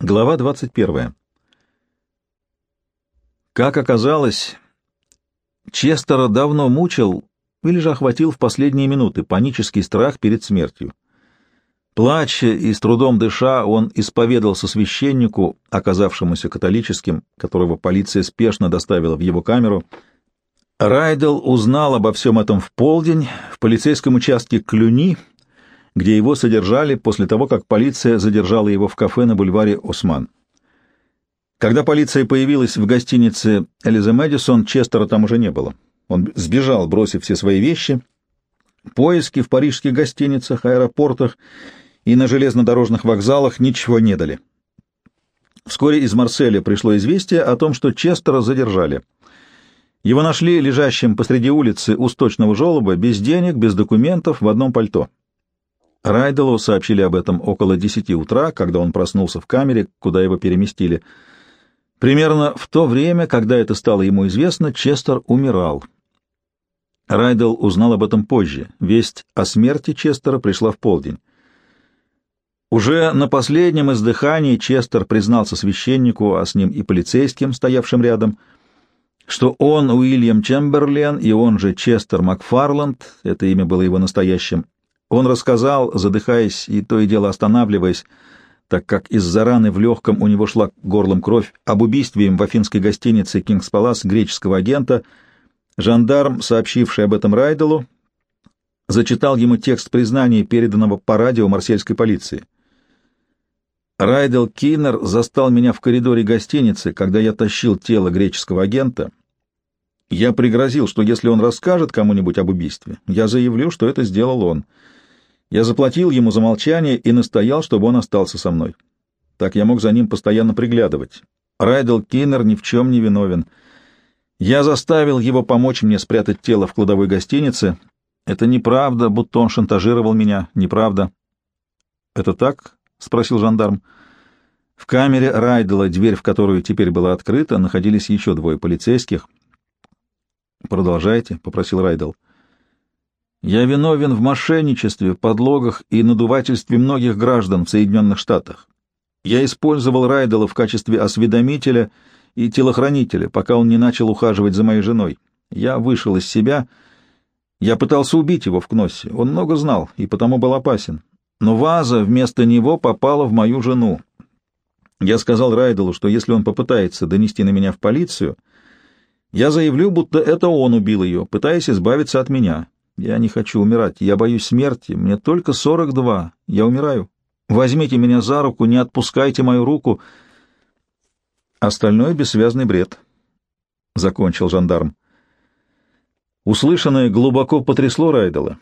Глава 21. Как оказалось, Честера давно мучил или же охватил в последние минуты панический страх перед смертью. Плача и с трудом дыша, он исповедался священнику, оказавшемуся католическим, которого полиция спешно доставила в его камеру. Райдел узнал обо всем этом в полдень в полицейском участке Клюни, где его содержали после того, как полиция задержала его в кафе на бульваре Осман. Когда полиция появилась в гостинице Элиза Мэдисон, Честера там уже не было. Он сбежал, бросив все свои вещи. Поиски в парижских гостиницах, аэропортах и на железнодорожных вокзалах ничего не дали. Вскоре из Марселя пришло известие о том, что Честера задержали. Его нашли лежащим посреди улицы у сточного желоба, без денег, без документов, в одном пальто. Райделу сообщили об этом около десяти утра, когда он проснулся в камере, куда его переместили. Примерно в то время, когда это стало ему известно, Честер умирал. Райдел узнал об этом позже. Весть о смерти Честера пришла в полдень. Уже на последнем издыхании Честер признался священнику, а с ним и полицейским, стоявшим рядом, что он Уильям Чемберлен, и он же Честер Макфарланд, это имя было его настоящим, он рассказал, задыхаясь и то и дело останавливаясь, так как из-за раны в легком у него шла горлом кровь, об убийстве в афинской гостинице «Кингс Палас» греческого агента, жандарм, сообщивший об этом Райделу, зачитал ему текст признания, переданного по радио марсельской полиции. Райдел Киннер застал меня в коридоре гостиницы, когда я тащил тело греческого агента. Я пригрозил, что если он расскажет кому-нибудь об убийстве, я заявлю, что это сделал он — я заплатил ему за молчание и настоял, чтобы он остался со мной. Так я мог за ним постоянно приглядывать. Райдел Киннер ни в чем не виновен. Я заставил его помочь мне спрятать тело в кладовой гостинице. Это неправда, будто он шантажировал меня. Неправда. — Это так? — спросил жандарм. В камере Райдела, дверь в которую теперь была открыта, находились еще двое полицейских. — Продолжайте, — попросил Райдел. — я виновен в мошенничестве, подлогах и надувательстве многих граждан в Соединенных Штатах. Я использовал Райдела в качестве осведомителя и телохранителя, пока он не начал ухаживать за моей женой. Я вышел из себя. Я пытался убить его в Кноссе. Он много знал и потому был опасен. Но ваза вместо него попала в мою жену. Я сказал Райделу, что если он попытается донести на меня в полицию, я заявлю, будто это он убил ее, пытаясь избавиться от меня. Я не хочу умирать, я боюсь смерти, мне только сорок два, я умираю. Возьмите меня за руку, не отпускайте мою руку. Остальное бессвязный бред, — закончил жандарм. Услышанное глубоко потрясло Райдела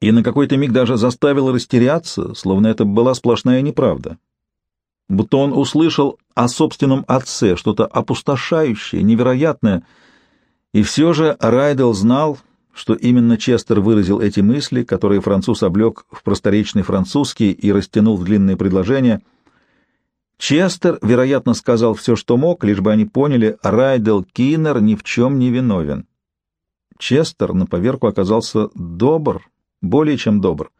и на какой-то миг даже заставило растеряться, словно это была сплошная неправда. Будто он услышал о собственном отце что-то опустошающее, невероятное, и все же Райдел знал, что именно Честер выразил эти мысли, которые француз облег в просторечный французский и растянул в длинные предложения. Честер, вероятно, сказал все, что мог, лишь бы они поняли, Райдел Киннер ни в чем не виновен. Честер на поверку оказался добр, более чем добр.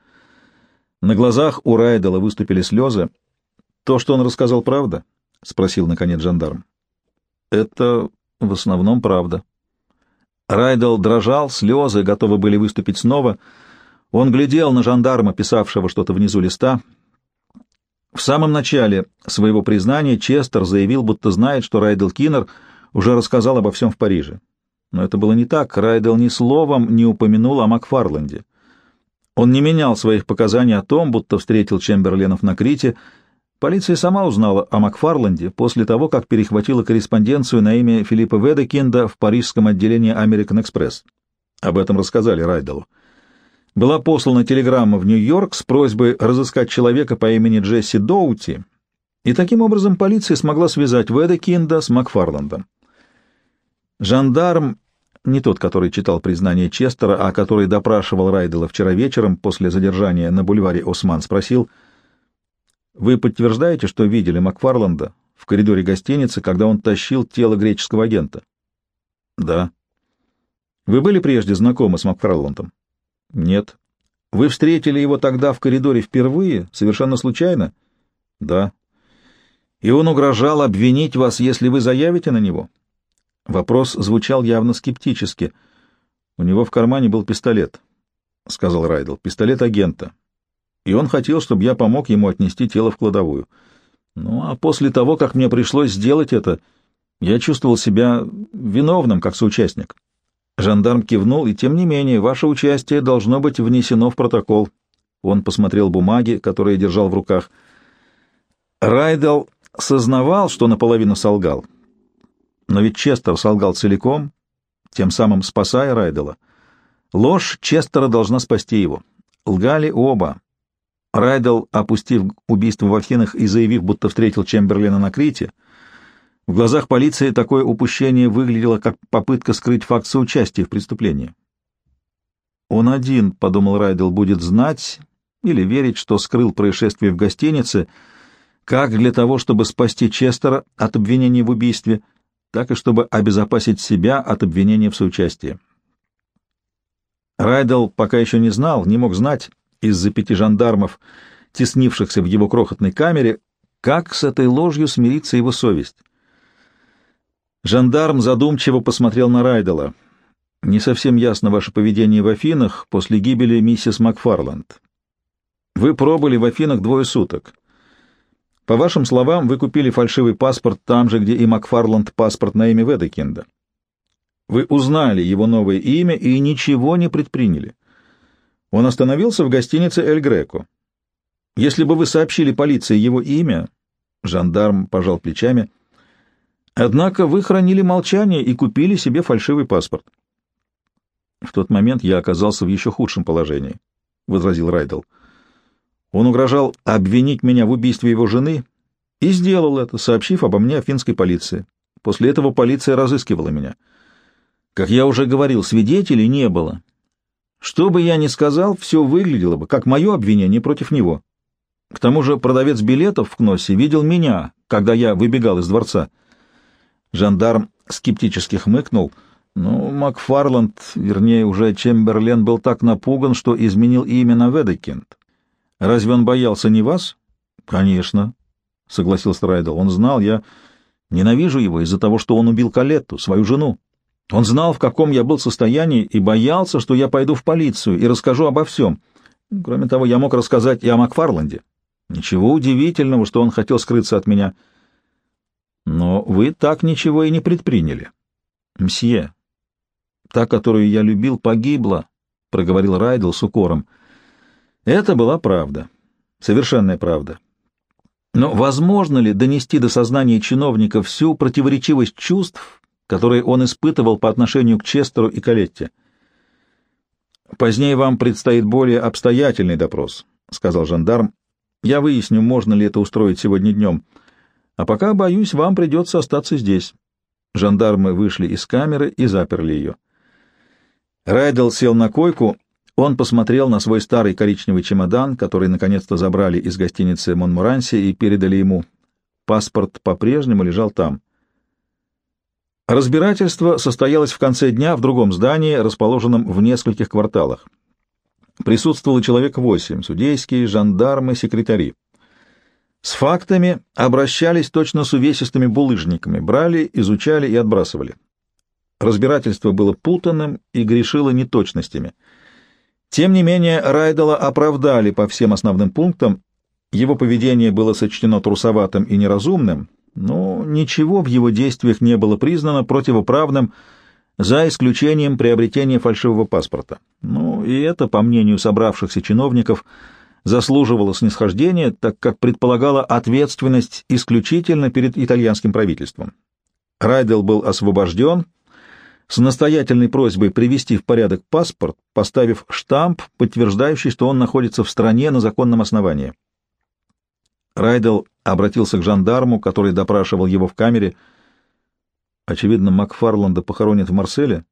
На глазах у Райдела выступили слезы. «То, что он рассказал, правда?» — спросил, наконец, жандарм. «Это в основном правда», Райдел дрожал, слезы готовы были выступить снова. Он глядел на жандарма, писавшего что-то внизу листа. В самом начале своего признания Честер заявил, будто знает, что Райдел Киннер уже рассказал обо всем в Париже. Но это было не так. Райдел ни словом не упомянул о Макфарланде. Он не менял своих показаний о том, будто встретил Чемберленов на Крите, Полиция сама узнала о Макфарланде после того, как перехватила корреспонденцию на имя Филиппа Ведекинда в парижском отделении American Express. Об этом рассказали Райделу. Была послана телеграмма в Нью-Йорк с просьбой разыскать человека по имени Джесси Доути, и таким образом полиция смогла связать Ведекинда с Макфарландом. Жандарм, не тот, который читал признание Честера, а который допрашивал Райдела вчера вечером после задержания на бульваре Осман, спросил — вы подтверждаете, что видели Макфарланда в коридоре гостиницы, когда он тащил тело греческого агента? Да. Вы были прежде знакомы с Макфарландом? Нет. Вы встретили его тогда в коридоре впервые, совершенно случайно? Да. и он угрожал обвинить вас, если вы заявите на него. Вопрос звучал явно скептически. У него в кармане был пистолет, — сказал Райдл, — пистолет агента. И он хотел, чтобы я помог ему отнести тело в кладовую. Ну, а после того, как мне пришлось сделать это, я чувствовал себя виновным, как соучастник. Жандарм кивнул, и тем не менее, ваше участие должно быть внесено в протокол. Он посмотрел бумаги, которые держал в руках. Райдел сознавал, что наполовину солгал. Но ведь Честер солгал целиком, тем самым спасая Райдела. Ложь Честера должна спасти его. Лгали оба. Райдел, опустив убийство в Афинах и заявив, будто встретил Чемберлина на Крите, в глазах полиции такое упущение выглядело как попытка скрыть факт соучастия в преступлении. «Он один», — подумал Райдел, — «будет знать или верить, что скрыл происшествие в гостинице, как для того, чтобы спасти Честера от обвинения в убийстве, так и чтобы обезопасить себя от обвинения в соучастии». Райдел пока еще не знал, не мог знать из-за пяти жандармов, теснившихся в его крохотной камере, как с этой ложью смирится его совесть. Жандарм задумчиво посмотрел на Райдела. «Не совсем ясно ваше поведение в Афинах после гибели миссис Макфарланд. Вы пробыли в Афинах двое суток. По вашим словам, вы купили фальшивый паспорт там же, где и Макфарланд паспорт на имя Ведекинда. Вы узнали его новое имя и ничего не предприняли. Он остановился в гостинице «Эль Греко». Если бы вы сообщили полиции его имя, жандарм пожал плечами — Однако вы хранили молчание и купили себе фальшивый паспорт. В тот момент я оказался в еще худшем положении, — возразил Райдл. Он угрожал обвинить меня в убийстве его жены и сделал это, сообщив обо мне афинской полиции. После этого полиция разыскивала меня. Как я уже говорил, свидетелей не было. Что бы я ни сказал, все выглядело бы, как мое обвинение против него. К тому же продавец билетов в Кноссе видел меня, когда я выбегал из дворца. Жандарм скептически хмыкнул. Ну, Макфарланд, вернее, уже Чемберлен был так напуган, что изменил имя на Ведекинд. Разве он боялся не вас? Конечно, — согласился Райдел. Он знал, я ненавижу его из-за того, что он убил Калетту, свою жену. Он знал, в каком я был состоянии, и боялся, что я пойду в полицию и расскажу обо всем. Кроме того, я мог рассказать и о Макфарланде. Ничего удивительного, что он хотел скрыться от меня — но вы так ничего и не предприняли. Мсье, та, которую я любил, погибла, — проговорил Райдл с укором. Это была правда, совершенная правда. Но возможно ли донести до сознания чиновника всю противоречивость чувств, которые он испытывал по отношению к Честеру и Калетте? «Позднее вам предстоит более обстоятельный допрос», — сказал жандарм. «Я выясню, можно ли это устроить сегодня днем». А пока, боюсь, вам придется остаться здесь. Жандармы вышли из камеры и заперли ее. Райдел сел на койку. Он посмотрел на свой старый коричневый чемодан, который наконец-то забрали из гостиницы Монмуранси и передали ему. Паспорт по-прежнему лежал там. Разбирательство состоялось в конце дня в другом здании, расположенном в нескольких кварталах. Присутствовало человек восемь — судейские, жандармы, секретари. С фактами обращались точно с увесистыми булыжниками, брали, изучали и отбрасывали. Разбирательство было путанным и грешило неточностями. Тем не менее, Райдела оправдали по всем основным пунктам, его поведение было сочтено трусоватым и неразумным, но ничего в его действиях не было признано противоправным, за исключением приобретения фальшивого паспорта. Ну, и это, по мнению собравшихся чиновников, — заслуживала снисхождения, так как предполагала ответственность исключительно перед итальянским правительством. Райдел был освобожден с настоятельной просьбой привести в порядок паспорт, поставив штамп, подтверждающий, что он находится в стране на законном основании. Райдел обратился к жандарму, который допрашивал его в камере. Очевидно, Макфарланда похоронят в Марселе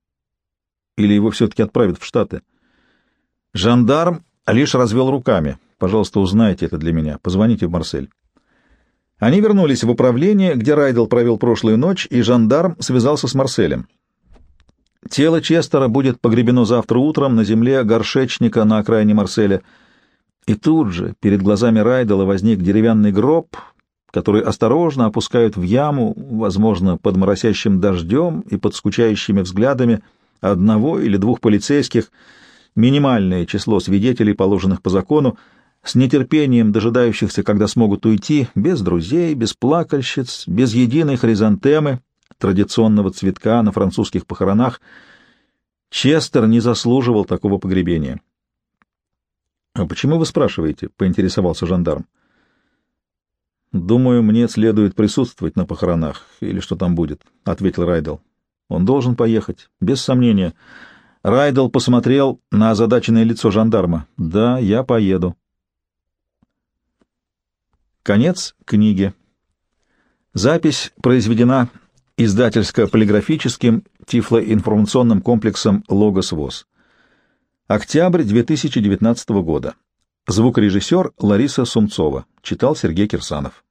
или его все-таки отправят в Штаты. Жандарм лишь развел руками. Пожалуйста, узнайте это для меня. Позвоните в Марсель. Они вернулись в управление, где Райдел провел прошлую ночь, и жандарм связался с Марселем. Тело Честера будет погребено завтра утром на земле горшечника на окраине Марселя. И тут же перед глазами Райдела возник деревянный гроб, которые осторожно опускают в яму, возможно, под моросящим дождем и под скучающими взглядами одного или двух полицейских, минимальное число свидетелей, положенных по закону, с нетерпением дожидающихся, когда смогут уйти, без друзей, без плакальщиц, без единой хризантемы, традиционного цветка на французских похоронах. Честер не заслуживал такого погребения. — А почему вы спрашиваете? — поинтересовался жандарм. — Думаю, мне следует присутствовать на похоронах, или что там будет, — ответил Райдел. — Он должен поехать, без сомнения. Райдел посмотрел на озадаченное лицо жандарма. — Да, я поеду. Конец книги. Запись произведена издательско-полиграфическим тифлоинформационным комплексом «Логос ВОЗ». Октябрь 2019 года. Звукорежиссер Лариса Сумцова. Читал Сергей Кирсанов.